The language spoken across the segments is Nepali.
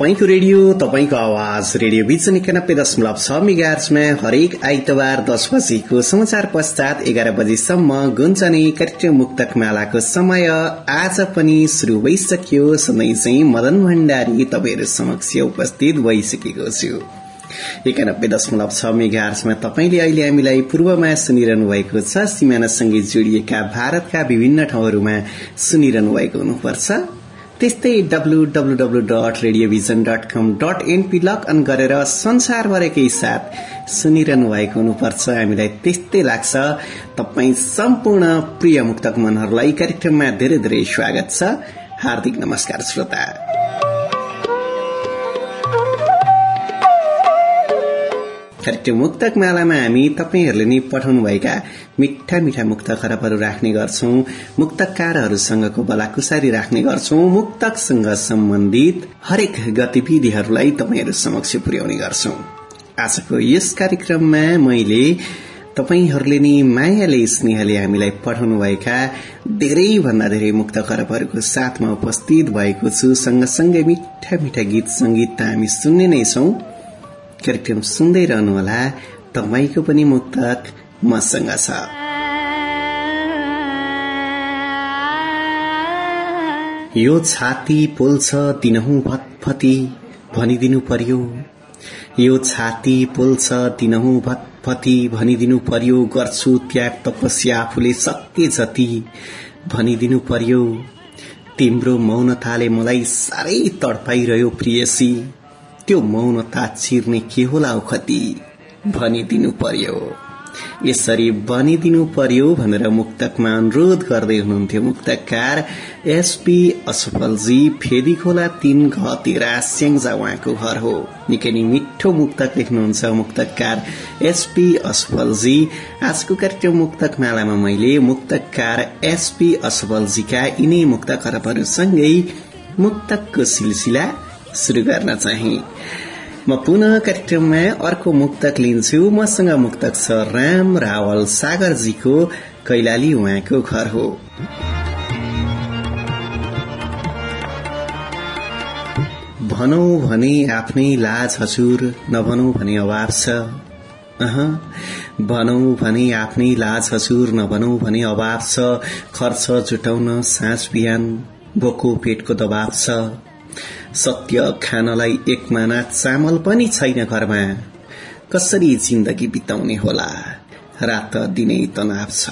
तपाईँको रेडियो तपाईँको आवाज रेडियो बिचन एकानब्बे दशमलव छ मेगार्चमा हरेक आइतबार दस बजेको समाचार पश्चात एघार बजेसम्म गुन्जने कार्यक्रम मुक्तक मालाको समय आज पनि शुरू भइसक्यो। सधैँ चाहिँ मदन भण्डारी तपाईँहरू समक्ष उपस्थित भइसकेको छु। एकानब्बे दशमलव छ मेगार्समा तपाईँले अहिले हामीलाई पूर्वमा सुनिरहनु भएको छ। सिमानासँगै जोडिएका भारतका विभिन्न ठाउँहरूमा सुनिरहनु भएको हुनुपर्छ। त्यस्तै WWW dot radio vision dot com dot NP log on गरेर संसारभरकै साथ सुनिरहनु भएको हुनुपर्छ। हामीलाई त्यस्तै लाग्छ। तपाईँ सम्पूर्ण प्रिय मुक्तक मनहरूलाई कार्यक्रममा धेरै धेरै स्वागत छ। हार्दिक नमस्कार श्रोता। कार्यक्रम मुक्तक मालामा हामी तपाईँहरूले नै पठाउनुभएका मिठा मिठा मुक्त खराबहरू राख्ने गर्छौं मुक्तकारहरूसँगको बलाकुसारी राख्ने गर्छौं मुक्तकसँग सम्बन्धित हरेक गतिविधिहरूलाई तपाईँहरू समक्ष पुर्याउने गर्छौं। आजको यस कार्यक्रममा मैले तपाईँहरूले नै मायाले स्नेहले हामीलाई पठाउनुभएका धेरै भन्दा धेरै मुक्त खरबहरूको साथमा उपस्थित भएको छु। सँगसँगै मिठा मिठा गीत संगीत त हामी सुन्ने नै छौं। कार्यक्रम सुन्दै रहनुहोला। तपाईँको पनि मुक्तक मसँग छ। यो छाती पोल्छ दिनहुँ भतभती भनिदिनु पर्यो। यो छाती पोल्छ दिनहुँ भतभती भनिदिनु पर्यो गर्छु त्याग तपस्या आफूले सके जति भनिदिनु पर्यो। तिम्रो मौनताले मलाई साह्रै तडपाइरह्यो प्रियसी। त्यो मौनता चिर्ने के होला खती भनिदिनु पर्यो। यसरी बनिदिनु पर्यो भनेर मुक्तकमा अनुरोध गर्दै हुनुहुन्थ्यो मुक्तकार एसपी असफलजी फेदी खोला तीन घ तेह्र स्याङ्जा उहाँको घर हो। निकै नै मिठो मुक्तक लेख्नुहुन्छ मुक्तकार एसपी असफलजी। आजको कार्यक्रम मुक्तक मालामा मैले मुक्तकार एसपी असफलजीका यिनै मुक्त खरबहरूसँगै मुक्तकको सिलसिला शुरू गर्न चाहे। म पुनः कार्यक्रममा अर्को मुक्तक लिन्छु। मसँग मुक्तक छ राम रावल सागरजीको कैलाली उहाँको घर हो। भनौ भने आफ्नै लाज हजुर नभनौ भने अभाव छ। भनौ भने आफ्नै लाज हजुर नभनौ भने अभाव छ। खर्च जुटाउन साँझ बिहान बोको पेटको दबाव छ। सत्य खानलाई एक माना चामल पनि छैन घरमा। कसरी जिन्दगी बिताउने होला? रात दिनै तनाव छ।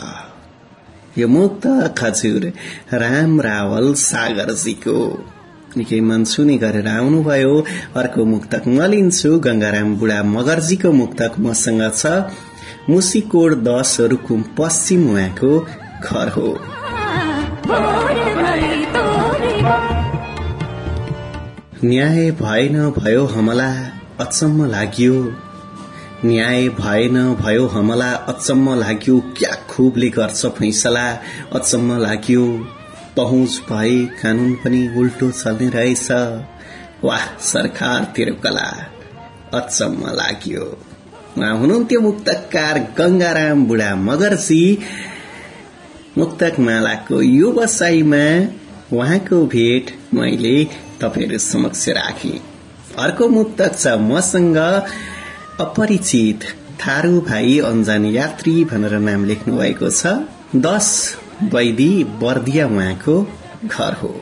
यो मुक्त खजुर राम रावल सागरजीको। निकै मनसुनी गरेर आउनुभयो। अर्को मुक्तक म लिन्छु गंगाराम बुढा मगर्जीको मुक्तक मसँग छ। मुसीकोड दस रुकुम पश्चिम उहाँको घर हो। न्याय भएन भयो हमला अचम्म लाग्यो। न्याय भएन भयो हमला अचम्म लाग्यो। क्या खुबले गर्छ फैसला अचम्म लाग्यो। पहुँच भए कानून पनि उल्टो चल्ने रहेछ। वाह सरकार तेरो कला अचम्म लाग्यो। उहाँ हुनुहुन्थ्यो मुक्तकार गंगाराम बुढा मगर्जी मुक्तक मालाको यो बसाईमा उहाँको भेट मैले तपाईँहरू समक्ष राखे अर्को मुक्तक छ मसँग अपरिचित थारू भाइ अन्जान यात्री भनेर नाम लेख्नु भएको छ दश वैदी बर्दिया उहाँको घर हो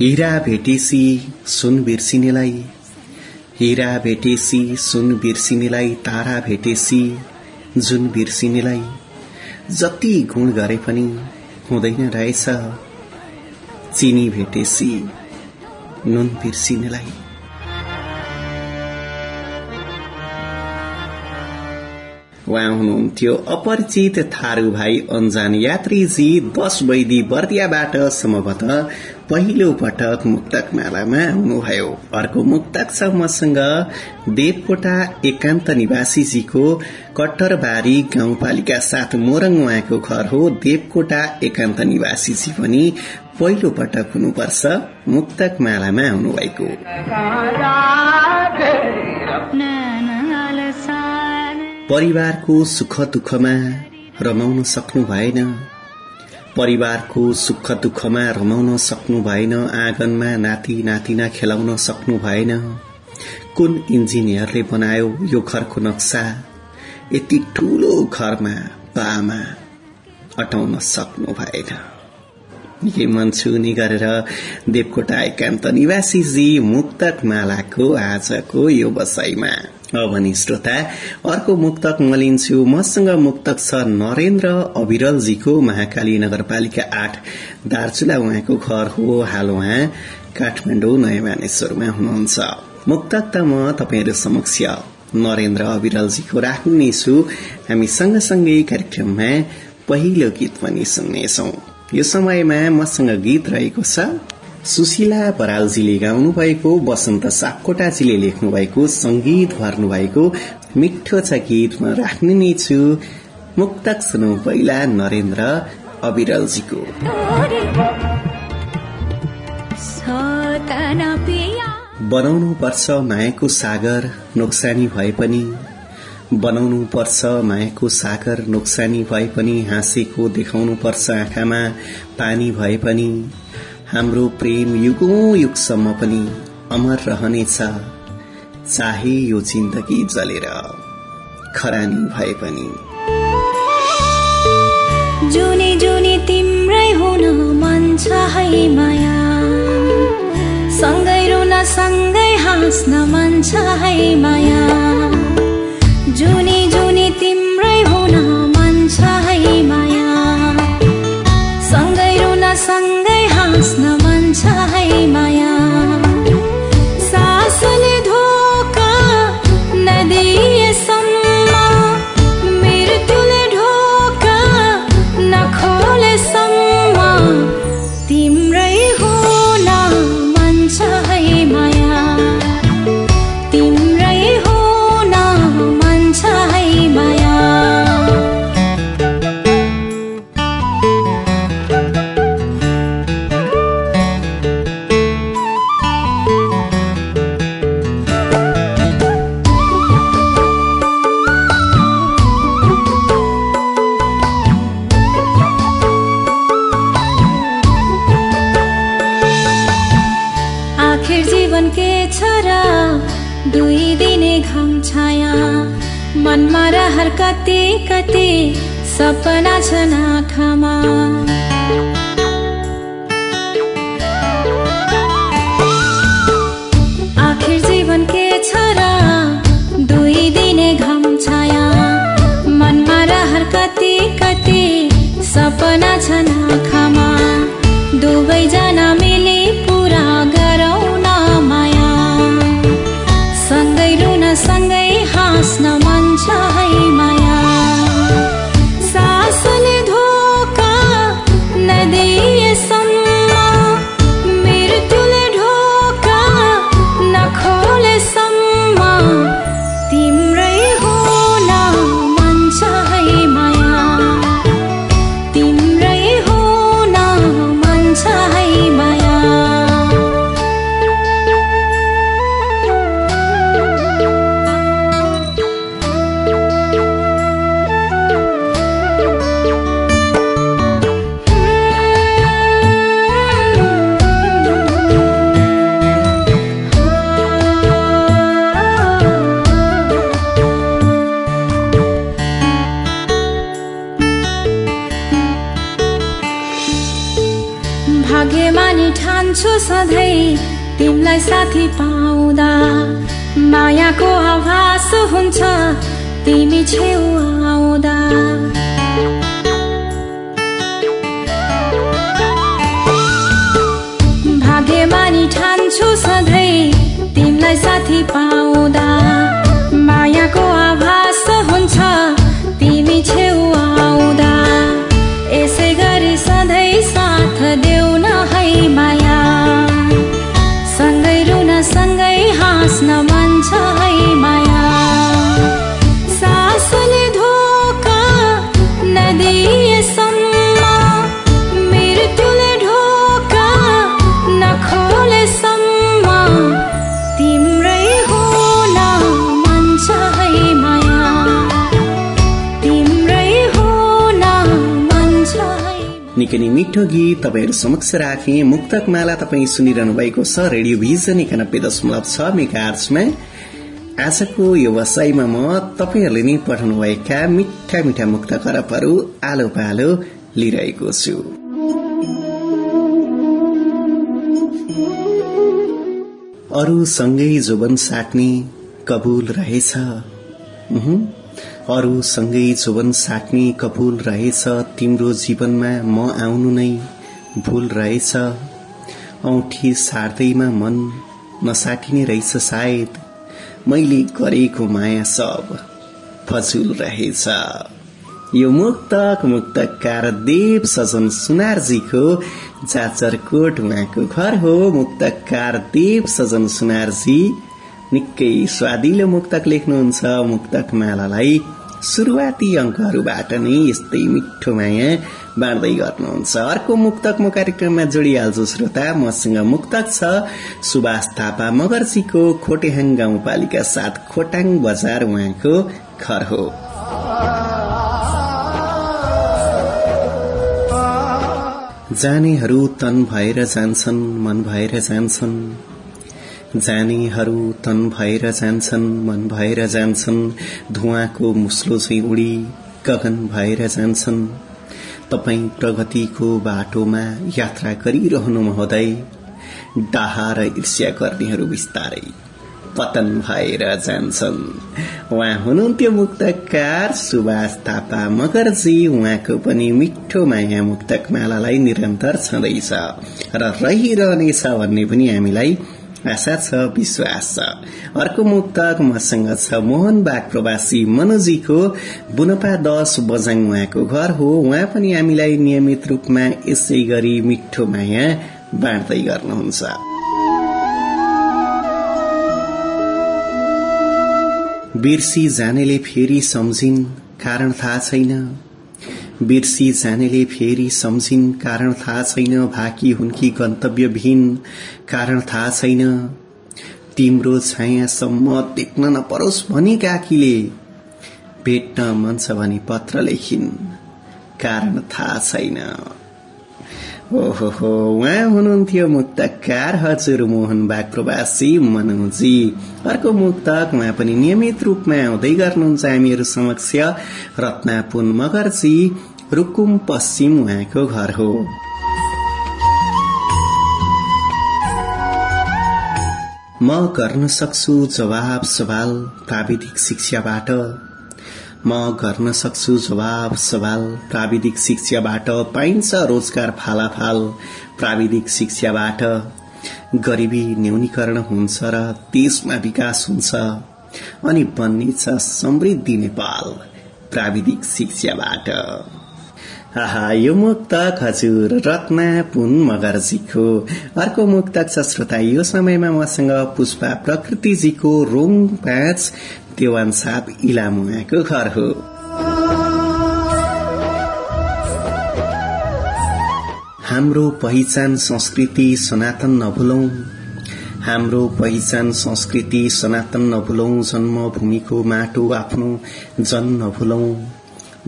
हिरा भेटेसी सुन बिर्सिनेलाई हिरा भेटेसी सुन बिर्सिनेलाई तारा भेटेसी जुन बिर्सिनेलाई जति गुण गरे पनि हुँदैन रहेछ। चिनी भेटेसी नुन बिर्सिनेलाई। उहाँ हुनुहुन्थ्यो अपरिचित थारू भाइ अन्जान यात्रीजी दश वैदी बर्दियाबाट सम्भवत पहिलो पटक मुक्तक मालामा आउनुभयो अर्को मुक्तक छ मसँग देवकोटा एकान्त निवासीजीको कट्टरबारी गाउँपालिका साथ मोरङ उहाँको घर हो। देवकोटा एकान्त निवासीजी पनि पहिलो पटक हुनुपर्छ मुक्तक मालामा आउनुभएको परिवारको सुख दुःखमा रमाउन सक्नु भएन। परिवारको सुख दुःखमा रमाउन सक्नु भएन। आँगनमा नाति नातिना खेलाउन सक्नु भएन। कुन इन्जिनियरले बनायो यो घरको नक्सा? यति ठूलो घरमा बामा अटाउन सक्नु भएन। निकै मनसुनी गरेर देवकोटा एकान्त निवासीजी मुक्तक मालाको आजको यो बसाईमा भनी श्रोता अर्को मुक्तक म लिन्छु मसँग मुक्तक छ नरेन्द्र अविरलजीको महाकाली नगरपालिका आठ दार्चुला उहाँको घर हो हाल उहाँ काठमाडौँ नयाँ मानेश्वरमा हुनुहुन्छ। मुक्तक त म तपाईँहरू समक्ष नरेन्द्र अविरलजीको राख्ने छु। हामी सँगसँगै कार्यक्रममा पहिलो गीत पनि सुन्नेछौ। यो समयमा मसँग गीत रहेको छ। सुशीला बरालजीले गाउनु भएको वसन्त सापकोटाजीले लेख्नु भएको संगीत भर्नु भएको मिठो छ गीत म राख्ने नै छु। मुक्तक सुनौ पहिला नरेन्द्र अविरलजीको। बनाउनु पर्छ मायाको सागर नोक्सानी भए पनि। बनाउनु पर्छ मायाको सागर नोक्सानी भए पनि। हाँसेको देखाउनु पर्छ आँखामा। पानी भए पनि। हाम्रो प्रेम युगौं युगसम्म पनि अमर रहनेछ। चाहे यो जिन्दगी जलेर खरानी भए पनि। जुनी जुनी तिम्रै हुन मन छ है माया। सँगै रुन सँगै हाँस्न मन छ है माया। जीवन के छ र दुई दिने घाम छाया। मनमा रहर कति कति सपना छन् आँखामा। तिमीलाई साथी पाउँदा मायाको आभास हुन्छ तिमी छेउ आउँदा। भाग्यमानी ठान्छु सधैँ तिमीलाई साथी पाउँदा मिठो गीत तपाईँहरू समक्ष राखे मुक्तक माला तपाईँ सुनिरहनु भएको छ रेडियो भिजन एकानब्बे दशमलव छ मेगा आर्चमा आजको यो वसाईमा म तपाईँहरूले नै पठाउनुभएका मिठा मिठा मुक्त करपहरू आलो पालो लिइरहेको छु। अरू सँगै जोबन साट्ने कबुल रहेछ। उहुँ, अरू सँगै जोबन साट्ने कबुल रहेछ। तिम्रो जीवनमा म आउनु नै भूल रहेछ। औठी सार्दैमा मन नसाटिने रहेछ सायद। मैले गरेको माया सब फजुल रहेछ। यो मुक्तक मुक्तकार देव सजन सुनारजीको जाचरकोट उहाँको घर हो। मुक्तकार देव सजन सुनारजी निकै स्वादिलो मुक्तक लेख्नुहुन्छ। मुक्तक मालालाई शुरूआती अङ्कहरूबाट नै यस्तै मिठो माया बाँड्दै गर्नुहुन्छ। अर्को मुक्तक म कार्यक्रममा जोडिहाल्छु श्रोता मसँग मुक्तक छ सुभाष थापा मगर्जीको खोटेहाङ गाउँपालिका साथ खोटाङ बजार उहाँको घर हो। जानेहरू तन भएर जान्छन् मन भएर जान्छन्। जानेहरू तन भएर जान्छन् मन भएर जान्छन् धुवाको मुस्लो चाहिँ उडी गगन भएर जान्छन्। तपाईँ प्रगतिको बाटोमा यात्रा गरिरहनु महोदय डाहा र ईर्ष्या गर्नेहरू बिस्तारै पतन भएर जान्छन्। उहाँ हुनुहुन्थ्यो मुक्तकार सुभाष थापा मगरजी उहाँको पनि मिठो माया मुक्तक मालालाई निरन्तर छँदैछ र रहिरहनेछ भन्ने पनि हामीलाई आशा छ विश्वास छ अर्को मुक्तक मसँग छ मोहन बाग प्रवासी मनोजीको बुनपा दश बजाङ उहाँको घर हो उहाँ पनि हामीलाई नियमित रूपमा यसै गरी मिठो माया बाँड्दै गर्नुहुन्छ बिर्सी जानेले फेरि सम्झिन् कारण थाहा छैन बिर्सी जानेले फेरि सम्झिन्। कारण थाहा छैन भाकी हुन्की गन्तव्यविहीन। कारण थाहा छैन। तिम्रो छायासम्म देख्न नपरोस् भनी काकीले। भेट्न मन छ भनी पत्र लेखिन्। कारण थाहा छैन। ओहो उहाँ हुनुहुन्थ्यो मुक्तकार हजुर मोहन बाग प्रवासी मनोजी। अर्को मुक्तक उहाँ पनि नियमित रूपमा आउँदै गर्नुहुन्छ हामीहरू समक्ष रत्नापुन मगर्जी रुकुम पश्चिम उहाँको घर हो। म गर्न सक्छु जवाब सवाल प्राविधिक शिक्षाबाट। म गर्न सक्छु जवाब सवाल प्राविधिक शिक्षाबाट पाइन्छ रोजगार फालाफाल। प्राविधिक शिक्षाबाट गरिबी न्यूनीकरण हुन्छ र देशमा विकास हुन्छ। अनि बन्नेछ समृद्धि नेपाल प्राविधिक शिक्षाबाट। आहा यो मुक्तक हजुर रत्ना पुन मगर्जीको। अर्को मुक्तक छ श्रोता यो समयमा मसँग पुष्पा प्रकृतिजीको रोङ प्याच देवान साप इलामुआको घर हो हाम्रो पहिचान संस्कृति सनातन नभुलौं हाम्रो पहिचान संस्कृति सनातन नभुलौं जन्मभूमिको माटो आफ्नो जन नभुलौं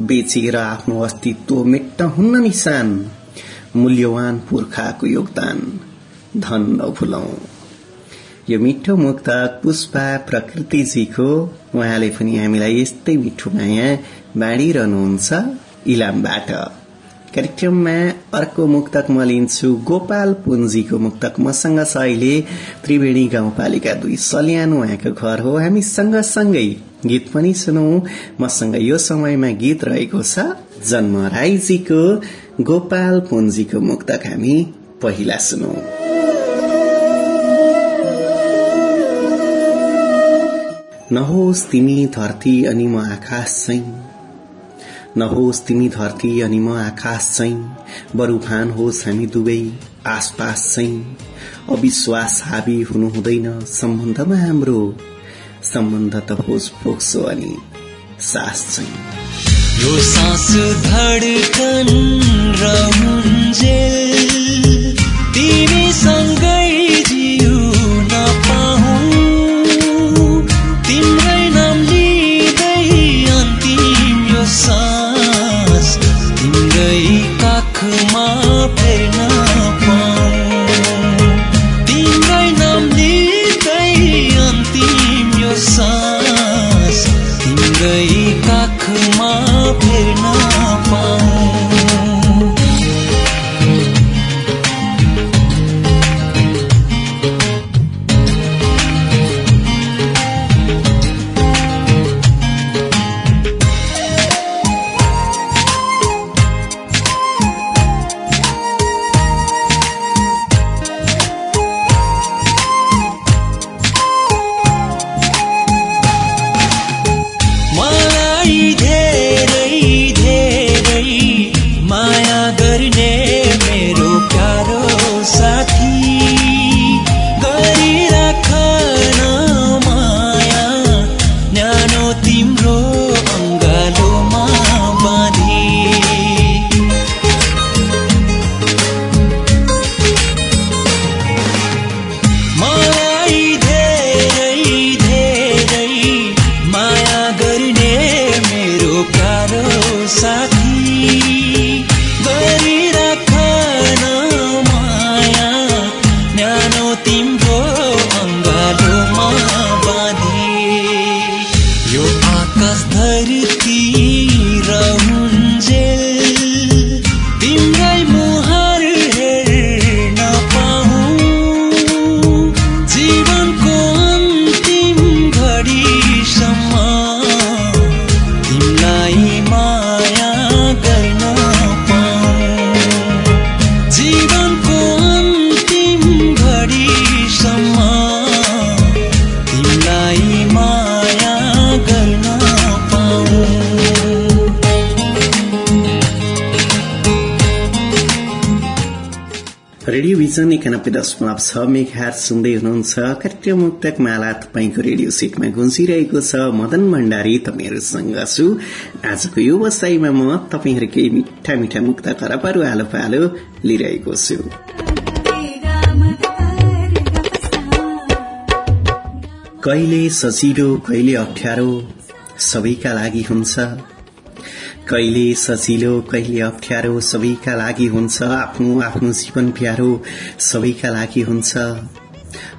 बेचेर आफ्नो अस्तित्व मेट्न हुन्न निशान मूल्यवान पुर्खाको योगदान धन नभुलौं यो मिठो मुक्त पुष्पा प्रकृतिजीको उहाँले पनि हामीलाई यस्तै मिठो माया बाँडिरहनुहुन्छ इलामबाट। कार्यक्रममा अर्को मुक्तक म लिन्छु गोपाल पुन्जीको मुक्तक। मसँग छ अहिले त्रिवेणी गाउँपालिका दुई। सल्यानो उहाँको घर हो। हामी सँगसँगै गीत पनि सुनौ। मसँग यो समयमा गीत रहेको छ जन्म राईजीको गोपाल पुन्जीको मुक्तक। हामी पहिला सुनौ। नहोस् तिमी धरती अनि म आकाश चाहिँ। नहोस् तिमी धरती अनि म आकाश चाहिँ। बरु भान होस् हामी दुवै आसपास चाहिँ। अविश्वास हावी हुनु हुँदैन सम्बन्धमा हाम्रो। सम्बन्ध त होस् फोक्सो अनि सास चाहिँ। यो सास धडकन तिमी सँगै काखमा फेर्न टेलिभिजन दशमलव छ मेघार सुन्दै हुनुहुन्छ। कार्यक्रम मुक्तक माला तपाईँको रेडियो सेटमा गुन्जिरहेको छ मदन भण्डारी तपाईँहरूसँग छु। आजको यो वसाईमा म तपाईँहरूकै मिठा मिठा मुक्त खरबहरू आलो पालो लिइरहेको छु। कहिले सजिलो कहिले अप्ठ्यारो सबैका लागि हुन्छ। कहिले सजिलो कहिले अप्ठ्यारो सबैका लागि हुन्छ आफ्नो आफ्नो जीवन प्यारो सबैका लागि हुन्छ।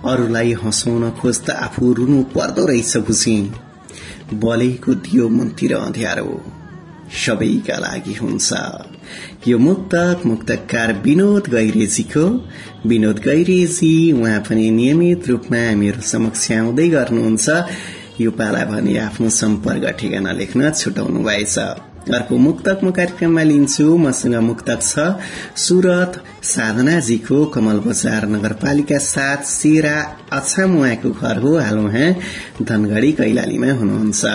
अरूलाई हँसाउन खोज्दा आफू रुनु पर्दो रहेछ बुझी। बलेको दियो मन्तिर अँध्यारो। सबैका लागि हुन्छ। यो मुक्तक मुक्तकार विनोद गैरेजीको विनोद गैरेजी उहाँ पनि नियमित रूपमा हामीहरू समक्ष आउँदै गर्नुहुन्छ। यो पाला भने आफ्नो सम्पर्क ठेगाना लेख्न छुटाउनु भएछ। अर्को मुक्तक म कार्यक्रममा लिन्छु। मसँग मुक्तक छ सुरत साधनाजीको कमल बजार नगरपालिका सात सेरा अछाम उहाँको घर हो। हाल उहाँ धनगढ़ी कैलालीमा हुनुहुन्छ।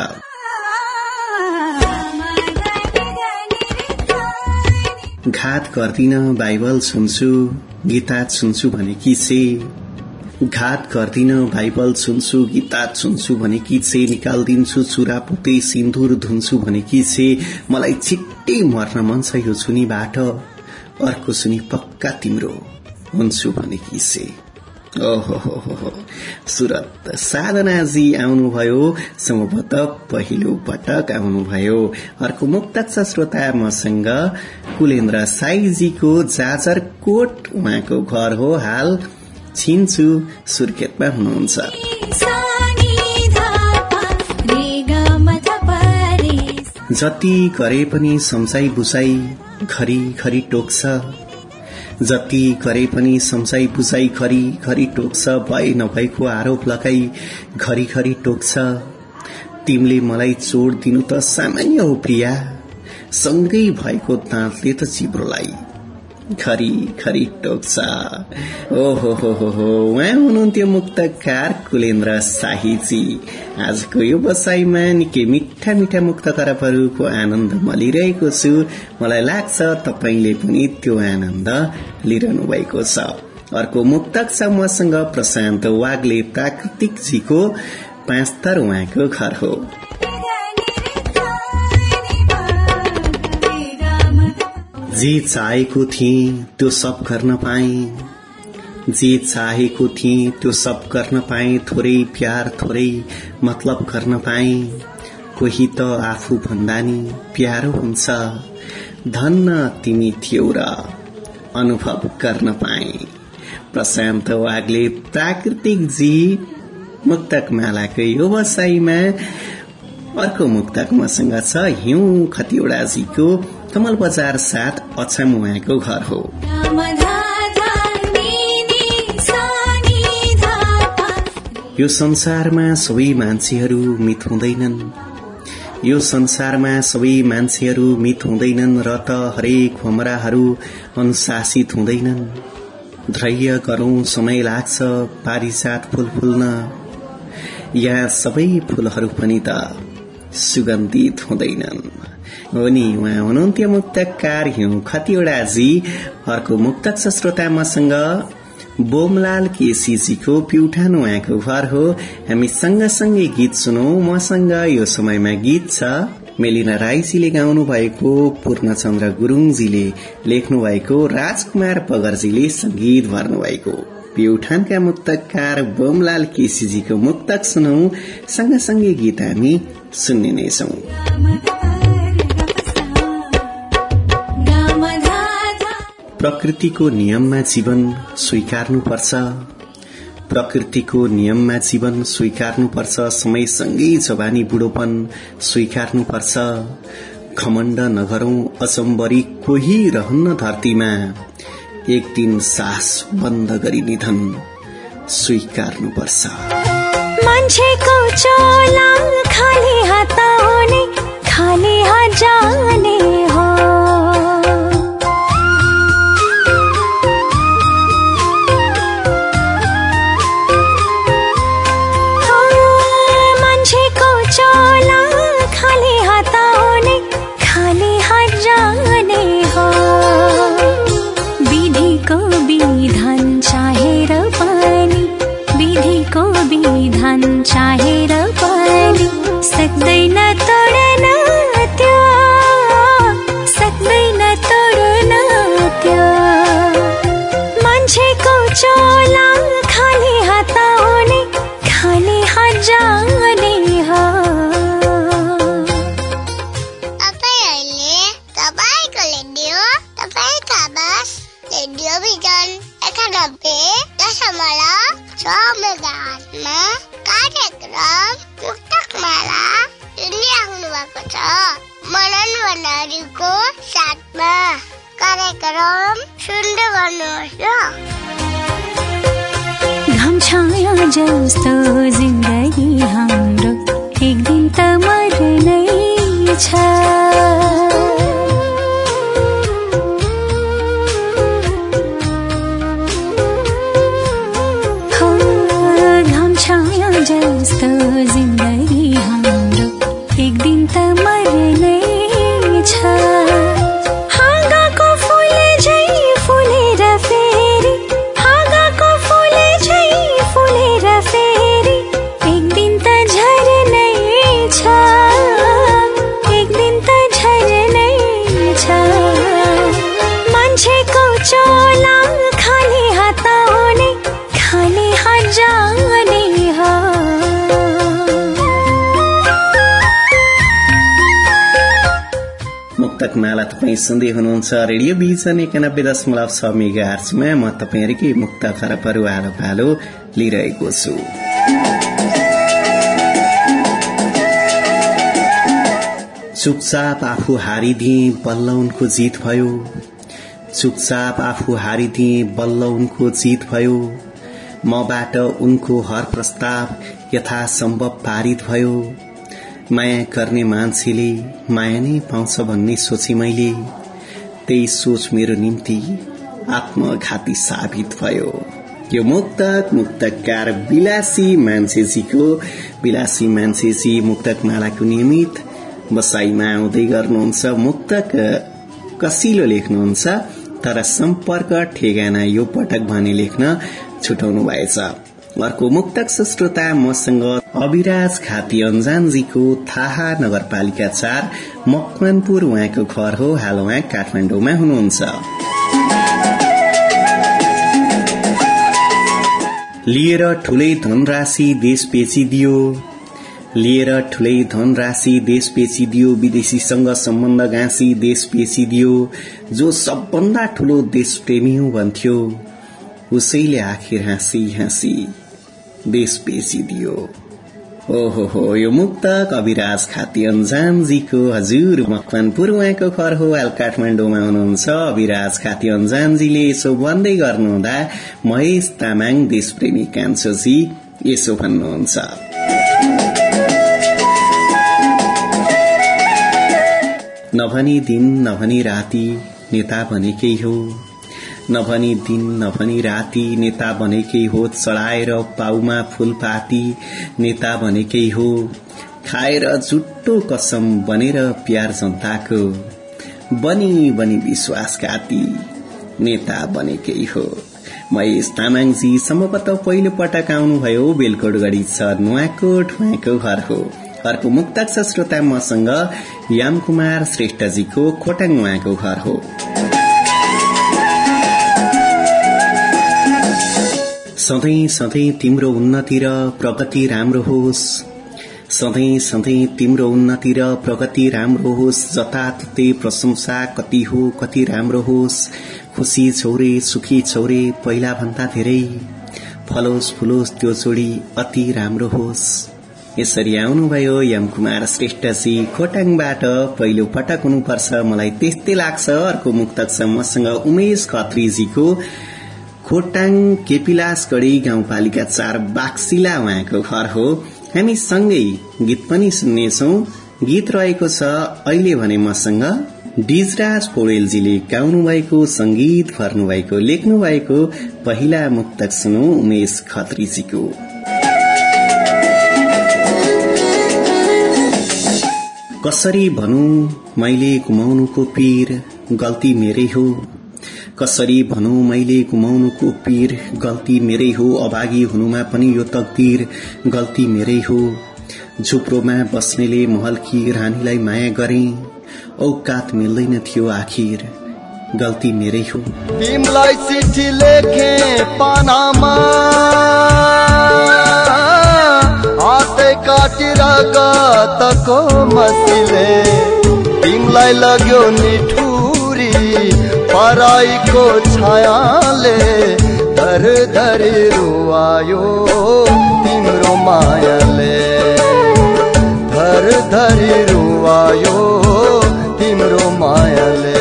घात गर्दिन बाइबल सुन्छु गीता सुन्छु भने कि घात गर्दिन बाइबल सुन्छु गीता सुन्छु भने कि छे निकालिदिन्छु चुरा पुते सिन्दुर धुन्छु भने कि छे मलाई छिट्टै मर्न मन छ यो सुनीबाट। अर्को सुनि पक्का तिम्रो हुन्छु भने कि छे सुरत साधनाजी आउनुभयो सम्भवत पहिलो पटक आउनुभयो। अर्को मुक्तक छ श्रोता मसँग कुलेन्द्र साईजीको जाजरकोट उहाँको घर हो हाल। छिन्छु सुर्खेतमा हुनुहुन्छ। जति गरे पनि सम्साई बुसाई घरि घरि टोक्छ। जति गरे पनि सम्झाइ बुझाइ घरि घरि टोक्छ भए नभएको आरोप लगाई घरि घरि टोक्छ। तिमीले मलाई चोड दिनु त सामान्य हो प्रिया। सँगै भएको दाँतले त चिब्रोलाई। खरी खरी टोक्छ ओहो हो हो हो उहाँ हुनुहुन्थ्यो मुक्तकार कुलेन्द्र शाहीजी। आजको यो बसाईमा निकै मिठा मिठा मुक्त तरफहरूको आनन्द म लिइरहेको छु। मलाई लाग्छ तपाईँले पनि त्यो आनन्द लिइरहनु भएको छ। अर्को मुक्तक छ मसँग प्रशान्त वागले प्राकृतिकजीको पाँच तर उहाँको घर हो। जे चाहेको थिए त्यो सब गर्न पाए। जे चाहेको थिए त्यो सब गर्न पाए। थोरै प्यार थोरै मतलब गर्न पाए। कोही त आफू भन्दा नि प्यारो हुन्छ। धन्न तिमी थियौ र अनुभव गर्न पाए। प्रशान्त वागले प्राकृतिक जी मुक्तक मालाको यो बसाईमा अर्को मुक्तक मसँग छ हिउँ खतिवड़ाजीको कमल बजार साथ अछाम घर हो। यो संसारमा सबै मान्छेहरू मित हुँदैनन्। यो संसारमा सबै मान्छेहरू मित हुँदैनन् र त हरेक हमराहरू अनुशासित हुँदैनन्। धैर्य गरौं समय लाग्छ पारिजात फूल फुल्न। यहाँ सबै फूलहरू पनि त सुगन्धित हुँदैनन्। हो नि उहाँ हुनुहुन्थ्यो मुक्तकार हिउँ खतिवड़ाजी। अर्को मुक्तक छ श्रोता मसँग बोमलाल केसीजीको प्युठान उहाँको घर हो। हामी सँगसँगै गीत सुनौ। मसँग यो समयमा गीत छ। मेलिना राईजीले गाउनु भएको पूर्णचन्द्र गुरूङजीले लेख्नु भएको राजकुमार पगरजीले संगीत भर्नु भएको प्युठानका मुक्तकार बोमलाल केसीजीको मुक्तक सुनौ। सँगसँगै गीत हामी सुन्ने नै प्रकृतिको नियममा जीवन स्वीकार्नुपर्छ। प्रकृतिको नियममा जीवन स्वीकार्नुपर्छ। समयसँगै जवानी बुढोपन स्वीकार्नुपर्छ। घमण्ड नगरौं अचम्बरी कोही रहन्न धरतीमा। एक दिन सास बन्द गरी निधन स्वीकार्नुपर्छ। चोला खाली हात जस्तो जिन्दगी हाम्रो एक दिन त मर्नै छ। तपाईँ सुन्दै हुनुहुन्छ रेडियो भिजन एकानब्बे दशमलव छ मेगा आर्चमा म तपाईँहरूकै मुक्त खरबहरू आलो पालो लिइरहेको छु चुपचाप आफू हारिदिए बल्ल उनको जित भयो चुपचाप आफू हारिदिए बल्ल उनको जित भयो मबाट उनको हर प्रस्ताव यथासम्भव पारित भयो माया गर्ने मान्छेले माया नै पाउँछ भन्ने सोचे मैले। त्यही सोच मेरो निम्ति आत्मघाती साबित भयो। यो मुक्तक मुक्तकार विलासी मान्छेजीको विलासी मान्छेजी मुक्तक मालाको नियमित बसाईमा आउँदै गर्नुहुन्छ। मुक्तक कसिलो लेख्नुहुन्छ तर सम्पर्क ठेगाना यो पटक भने लेख्न छुटाउनु भएछ। अर्को मुक्तक श्रोता मसँग अविराज खाती अन्जानजीको थाहा नगरपालिका चार मकवानपुर उहाँको घर हो। हाल उहाँ काठमाडौँमा हुनुहुन्छ। लिएर ठूलै धनराशि देश बेचिदियो लिएर ठूलै धनराशि देश बेचिदियो विदेशीसँग सम्बन्ध गाँसी देश बेचिदियो जो सबभन्दा ठूलो देशप्रेमी हो भन्थ्यो। उसैले आखिर हाँसी हाँसी देश बेचिदियो ओहो हो यो मुक्त कविराज खाती अन्जानजीको हजुर मकवानपुर उहाँको घर हो हाल काठमाडौँमा हुनुहुन्छ। अविराज खाती अन्जानजीले यसो भन्दै गर्नुहुँदा महेश तामाङ देशप्रेमी कान्छोजी यसो भन्नुहुन्छ। नभनी दिन नभनी राति नेता भनेकै हो। नभनी दिन नभनी राति नेता भनेकै हो चढाएर पाउमा फूलपाती नेता भनेकै हो। खाएर जुट्टो कसम बनेर प्यार जनताको बनी बनी विश्वासघाती नेता बनेकै हो। महेश तामाङजी सम्भवतः पहिलो पटक आउनुभयो बेलकोटगढी छ नुवाकोट उहाँको घर हो। अर्को मुक्तक श्रोता मसँग यामकुमार श्रेष्ठजीको खोटाङ उहाँको घर हो। सधैँ सधैँ तिम्रो उन्नति र प्रगति राम्रो होस्। सधैँ सधैँ तिम्रो उन्नति र प्रगति राम्रो होस्। जताततै प्रशंसा कति हो कति राम्रो होस्। खुसी छौरे सुखी छौरे पहिला भन्दा धेरै। फलोस् फुलोस् त्यो जोडी अति राम्रो होस्। यसरी आउनुभयो यम कुमार श्रेष्ठजी। खोटाङबाट पहिलो पटक हुनुपर्छ। मलाई त्यस्तै लाग्छ। अर्को मुक्तक छ मसँग उमेश खत्रीजीको खोटाङ केपिलासगढी गाउँपालिका चार बाक्सिला उहाँको घर हो। हामी सँगै गीत पनि सुन्नेछौ। गीत रहेको छ अहिले भने मसँग डिजराज पौडेलजीले गाउनु भएको संगीत भर्नु भएको लेख्नु भएको पहिला मुक्तक सुनौ उमेश खत्रीजीको। कसरी भनौं मैले गुमाउनुको पीर गल्ती मेरै हो। कसरी भनौं मैले गुमाउनुको पीर गल्ती मेरै हो अभागी हुनुमा पनि यो तकदीर गल्ती मेरै हो। झुप्रोमा बस्नेले महलकी रानीलाई माया गरे औकात मिल्दैन थियो आखिर गल्ती मेरै हो। तिमलाई पानामा लग्यो निठुरी पराईको छायाले धर धरी रुवायो तिम्रो मायाले। धर रुवायो तिम्रो मायाले।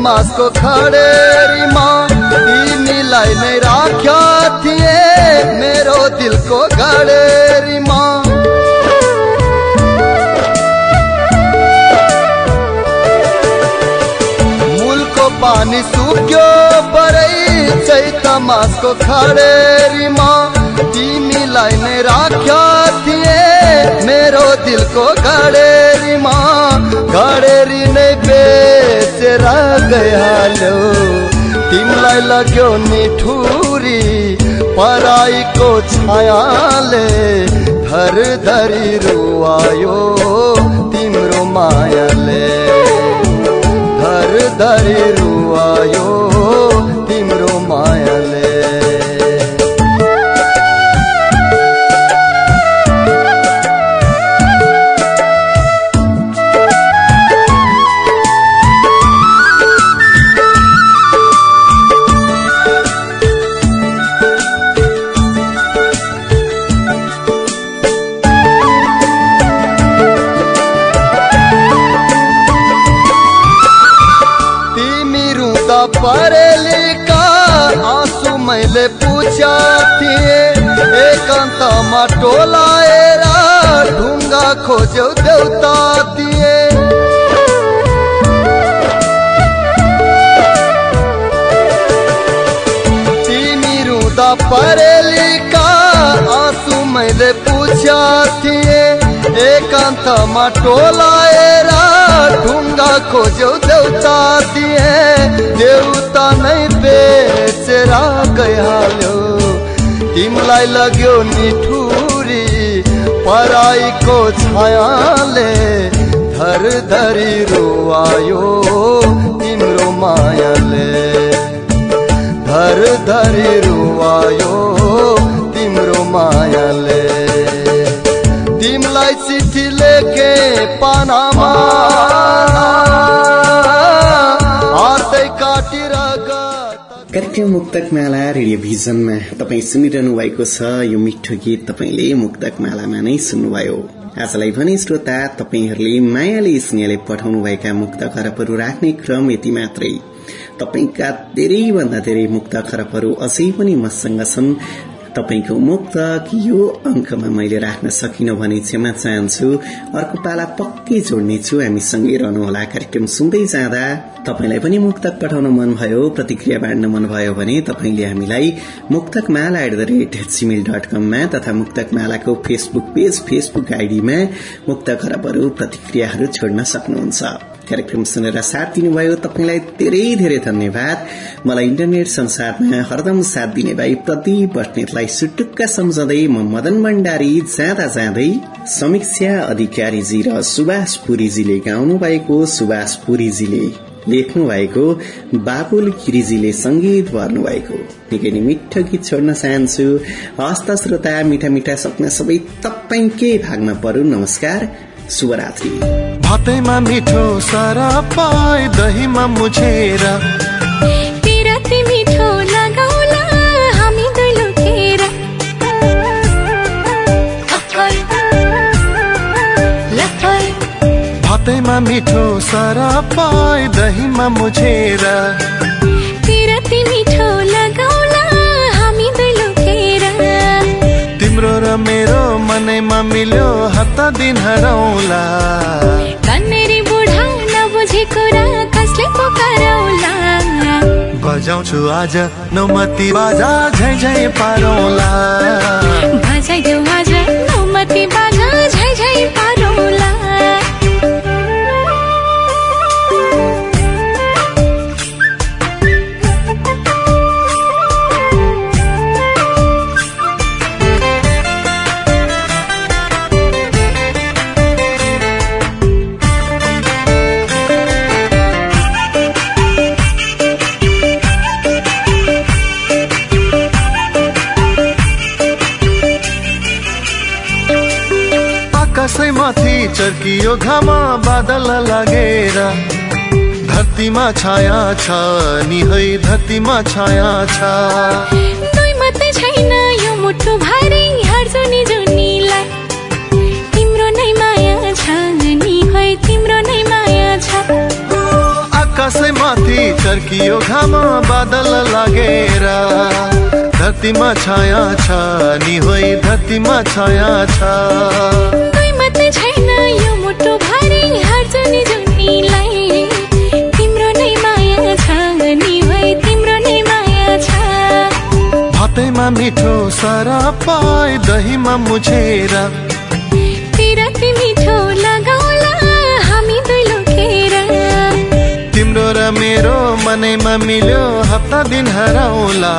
चैत मासको खडेरीमा तिमीलाई नै राख्या थिए मेरो दिलको घडेरीमा मूलको पानी सुक्यो परै चैत मासको खडेरीमा तिमीलाई नै राख्या थिए मेरो दिलको घडेरीमा घडेरी नै बेचेर गइहाल्यो तिमीलाई लग्यो निठुरी पराईको छायाले धर धरी रुवायो तिम्रो मायाले धर धरी रुवायो तिम्रो मायाले आंसू मैले पूछा थिए एकान्तमा टोलाएर ढुङ्गा खोज्यौ देउता दिए। तिमी रुँदा परेली का आंसू मैले पूछा थिए एकान्तमा टोलाएर ढुङ्गा खोज्यौ देउता दिए। देउता नै बेचेर गइहाल्यो। तिमीलाई लग्यो निठुरी पराईको छायाले धर धरी रुवायो तिम्रो मायाले। धर धरी रुवायो तिम्रो मायाले। गत। कार्यक्रम मुक्तक माला रेडियो भिजनमा तपाईँ सुनिरहनु भएको छ। यो मिठो गीत तपाईँले मुक्तक मालामा नै सुन्नुभयो। आजलाई भने श्रोता तपाईँहरूले मायाले स्नेहले पठाउनु भएका मुक्त खरबहरू राख्ने क्रम यति मात्रै। तपाईँका धेरैभन्दा धेरै मुक्त खरबहरू अझै पनि मसँग छन्। तपाईँको मुक्त यो अंकमा मैले राख्न सकिनँ भने क्षमा चाहन्छु। अर्को पाला पक्कै जोड्नेछु हामी सँगै रहनुहोला कार्यक्रम सुन्दै जाँदा तपाईँलाई पनि मुक्तक पठाउन मन भयो प्रतिक्रिया बाँड्न मन भयो भने तपाईँले हामीलाई Muktak Mala at the rate gmail dot कममा तथा मुक्तक मालाको फेसबुक पेज फेसबुक आइडीमा मुक्त खरबहरू प्रतिक्रियाहरू छोड्न सक्नुहुन्छ। कार्यक्रम सुनेर साथ दिनुभयो। तपाईँलाई धेरै धेरै धन्यवाद। मलाई इन्टरनेट संसारमा हरदम साथ दिने भाइ प्रदीप बस्नेतलाई सुटुक्क सम्झँदै म मदन भण्डारी जाँदा जाँदै समीक्षा अधिकारीजी र सुभाष पुरीजीले गाउनु भएको सुभाष पुरीजीले लेख्नु भएको बाबुल गिरिजीले संगीत भर्नु भएको निकै नै मिठो गीत छोड्न चाहन्छु। हस्त श्रोता मिठा मिठा सपना सबै तपाईँकै भागमा परू नमस्कार। शुभरात्रि। भातैमा मिठो सारा पाए दहीमा मुछेर। पिरती मिठो लगाउला हामी दुई लुकेर। भातैमा मिठो सारा पाए दहीमा मुछेर। तिम्रो र मेरो मनैमा मिल्यो हप्ता दिन हराउला। कन्नेरी बुढा नबुझे कुरा कसले पुकारौला? बजाउँछु आज नौमती बाजा झै झै पारौला। बजाइदेऊ आज नौमती बाजा झै झै पारौला आकाशैमाथि चर्कियो घामा बादल लागेर। धरतीमा छाया छ नि है धरतीमा छाया छ। दुई मात्रै छैन यो मुटु भारी हार्छु नि जुनीलाई। तिम्रो नै माया छ नि है तिम्रो नै माया छ। आकाशैमाथि चर्कियो घामा बादल लागेर। धरतीमा छाया छ नि है धरतीमा छाया छ। छ भातैमा मिठो सारा पाए दहीमा मुछेर। पिरती मिठो लगाउला हामी दुई लुकेर तिम्रो र मेरो मनैमा मिल्यो हप्ता दिन हराउला।